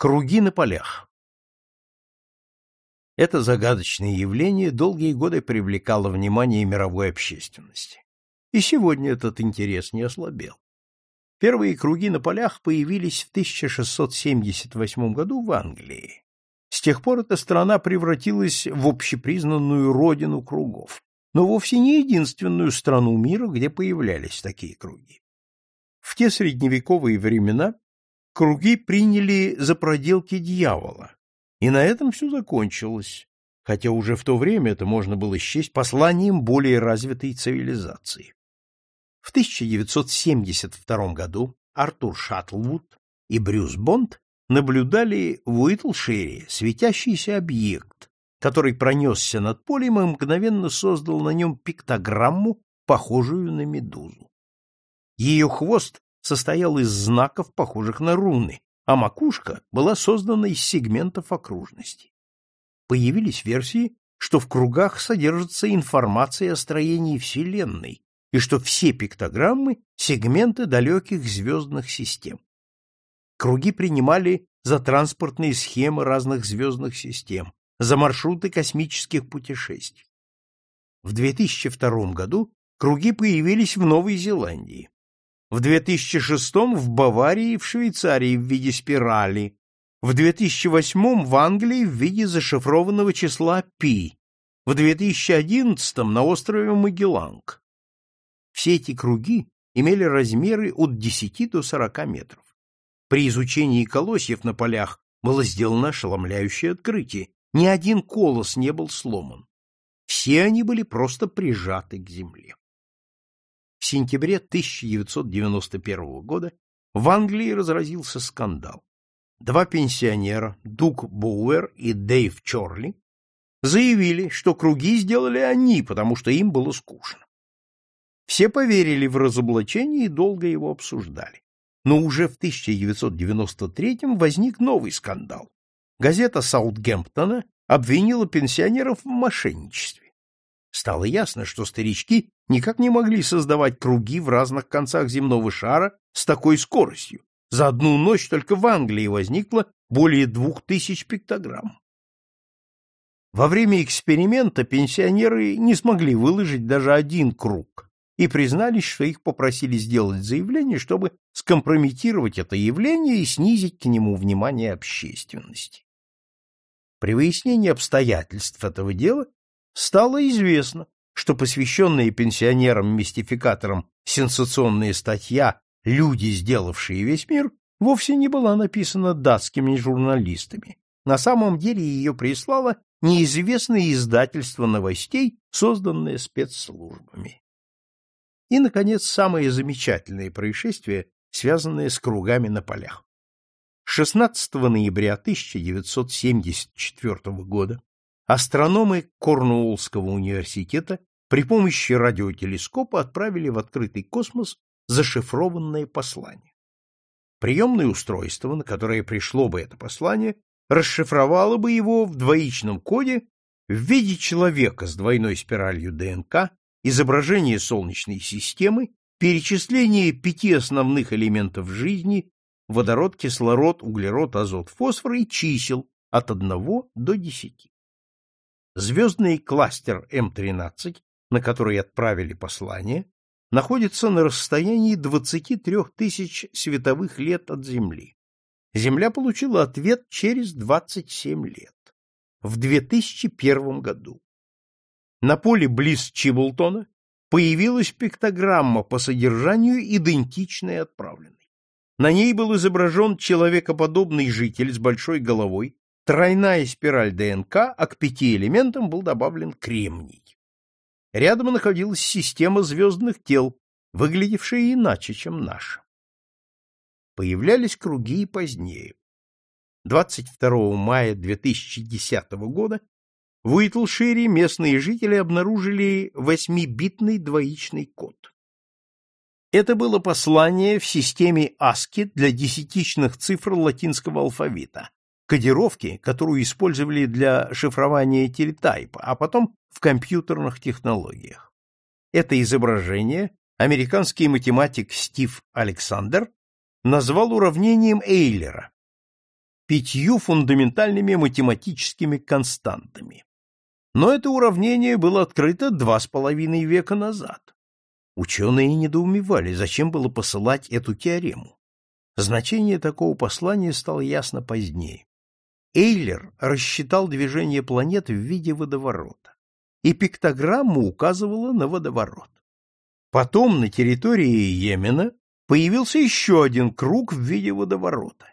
Круги на полях. Это загадочное явление долгие годы привлекало внимание мировой общественности. И сегодня этот интерес не ослабел. Первые круги на полях появились в 1678 году в Англии. С тех пор эта страна превратилась в общепризнанную родину кругов, но вовсе не единственную страну мира, где появлялись такие круги. В те средневековые времена круги приняли за проделки дьявола, и на этом все закончилось, хотя уже в то время это можно было счесть посланием более развитой цивилизации. В 1972 году Артур Шаттлвуд и Брюс Бонд наблюдали в Уитлшире светящийся объект, который пронесся над полем и мгновенно создал на нем пиктограмму, похожую на медузу. Ее хвост состоял из знаков, похожих на руны, а макушка была создана из сегментов окружности. Появились версии, что в кругах содержится информация о строении Вселенной и что все пиктограммы — сегменты далеких звездных систем. Круги принимали за транспортные схемы разных звездных систем, за маршруты космических путешествий. В 2002 году круги появились в Новой Зеландии в 2006 в Баварии и в Швейцарии в виде спирали, в 2008 в Англии в виде зашифрованного числа π, в 2011 на острове Магелланг. Все эти круги имели размеры от 10 до 40 метров. При изучении колосьев на полях было сделано ошеломляющее открытие. Ни один колос не был сломан. Все они были просто прижаты к земле. Сентябре 1991 года в Англии разразился скандал. Два пенсионера, Дуг Боуэр и Дэйв Чорли, заявили, что круги сделали они, потому что им было скучно. Все поверили в разоблачение и долго его обсуждали. Но уже в 1993 возник новый скандал. Газета Саутгемптона обвинила пенсионеров в мошенничестве. Стало ясно, что старички никак не могли создавать круги в разных концах земного шара с такой скоростью. За одну ночь только в Англии возникло более двух тысяч пиктограмм. Во время эксперимента пенсионеры не смогли выложить даже один круг и признались, что их попросили сделать заявление, чтобы скомпрометировать это явление и снизить к нему внимание общественности. При выяснении обстоятельств этого дела стало известно, что посвященная пенсионерам-мистификаторам сенсационная статья «Люди, сделавшие весь мир» вовсе не была написана датскими журналистами. На самом деле ее прислало неизвестное издательство новостей, созданное спецслужбами. И, наконец, самое замечательное происшествие, связанное с кругами на полях. 16 ноября 1974 года астрономы Корнуоллского университета при помощи радиотелескопа отправили в открытый космос зашифрованное послание. Приемное устройство, на которое пришло бы это послание, расшифровало бы его в двоичном коде в виде человека с двойной спиралью ДНК, изображение Солнечной системы, перечисление пяти основных элементов жизни – водород, кислород, углерод, азот, фосфор и чисел от 1 до 10. Звездный кластер М-13, на который отправили послание, находится на расстоянии 23 тысяч световых лет от Земли. Земля получила ответ через 27 лет, в 2001 году. На поле близ Чиблтона появилась пиктограмма по содержанию идентичной отправленной. На ней был изображен человекоподобный житель с большой головой, тройная спираль ДНК, а к пяти элементам был добавлен кремний. Рядом находилась система звездных тел, выглядевшая иначе, чем наша. Появлялись круги и позднее. 22 мая 2010 года в Уитлшире местные жители обнаружили восьмибитный двоичный код. Это было послание в системе ASCII для десятичных цифр латинского алфавита, кодировки, которую использовали для шифрования телетайпа, а потом в компьютерных технологиях. Это изображение американский математик Стив Александр назвал уравнением Эйлера. пятью фундаментальными математическими константами. Но это уравнение было открыто два с половиной века назад. Ученые недоумевали, зачем было посылать эту теорему. Значение такого послания стало ясно позднее. Эйлер рассчитал движение планет в виде водоворота, и пиктограмма указывала на водоворот. Потом на территории Йемена появился еще один круг в виде водоворота.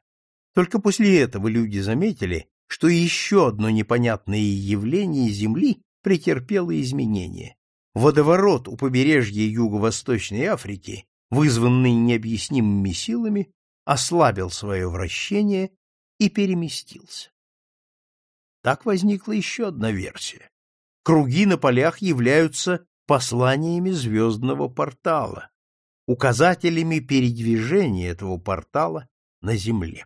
Только после этого люди заметили, что еще одно непонятное явление Земли претерпело изменения. Водоворот у побережья Юго-Восточной Африки, вызванный необъяснимыми силами, ослабил свое вращение и переместился. Так возникла еще одна версия. Круги на полях являются посланиями звездного портала, указателями передвижения этого портала на Земле.